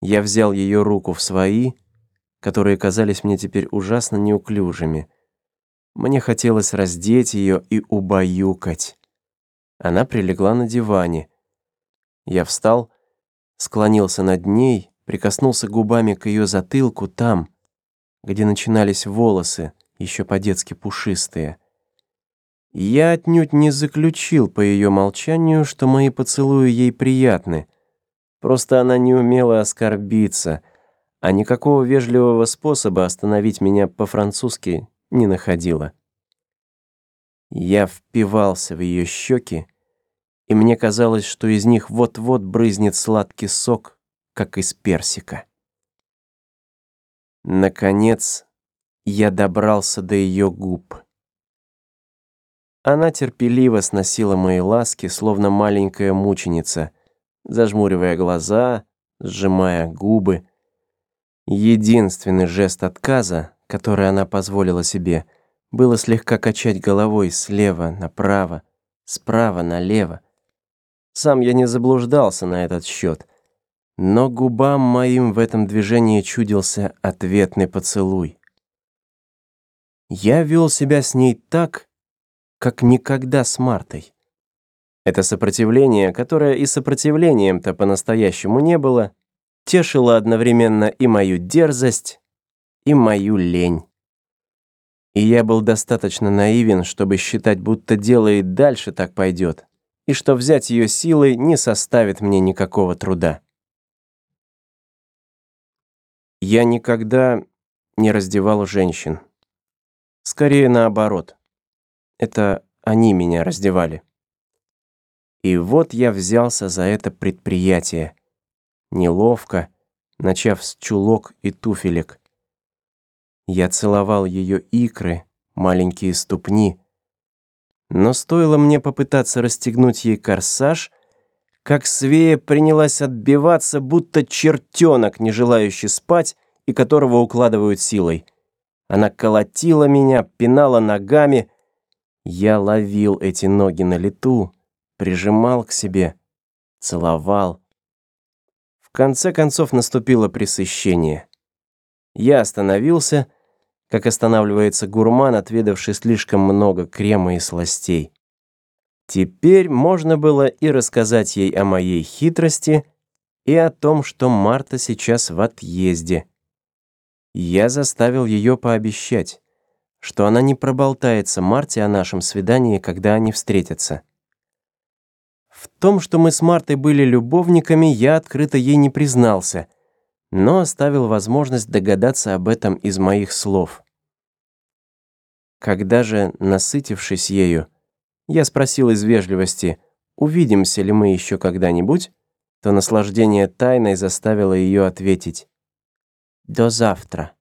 Я взял ее руку в свои, которые казались мне теперь ужасно неуклюжими. Мне хотелось раздеть ее и убаюкать. Она прилегла на диване. Я встал, склонился над ней, прикоснулся губами к ее затылку там, где начинались волосы, еще по-детски пушистые. Я отнюдь не заключил по ее молчанию, что мои поцелуи ей приятны — Просто она не умела оскорбиться, а никакого вежливого способа остановить меня по-французски не находила. Я впивался в ее щеки, и мне казалось, что из них вот-вот брызнет сладкий сок, как из персика. Наконец, я добрался до ее губ. Она терпеливо сносила мои ласки, словно маленькая мученица, зажмуривая глаза, сжимая губы. Единственный жест отказа, который она позволила себе, было слегка качать головой слева направо, справа налево. Сам я не заблуждался на этот счет, но губам моим в этом движении чудился ответный поцелуй. Я вел себя с ней так, как никогда с Мартой. Это сопротивление, которое и сопротивлением-то по-настоящему не было, тешило одновременно и мою дерзость, и мою лень. И я был достаточно наивен, чтобы считать, будто дело и дальше так пойдет, и что взять ее силой не составит мне никакого труда. Я никогда не раздевал женщин. Скорее наоборот. Это они меня раздевали. И вот я взялся за это предприятие. Неловко, начав с чулок и туфелек. Я целовал ее икры, маленькие ступни. Но стоило мне попытаться расстегнуть ей корсаж, как Свея принялась отбиваться, будто чертенок, не желающий спать и которого укладывают силой. Она колотила меня, пинала ногами. Я ловил эти ноги на лету, прижимал к себе, целовал. В конце концов наступило пресыщение. Я остановился, как останавливается гурман, отведавший слишком много крема и сластей. Теперь можно было и рассказать ей о моей хитрости, и о том, что Марта сейчас в отъезде. Я заставил ее пообещать, что она не проболтается Марте о нашем свидании, когда они встретятся. В том, что мы с Мартой были любовниками, я открыто ей не признался, но оставил возможность догадаться об этом из моих слов. Когда же, насытившись ею, я спросил из вежливости, увидимся ли мы еще когда-нибудь, то наслаждение тайной заставило ее ответить «До завтра».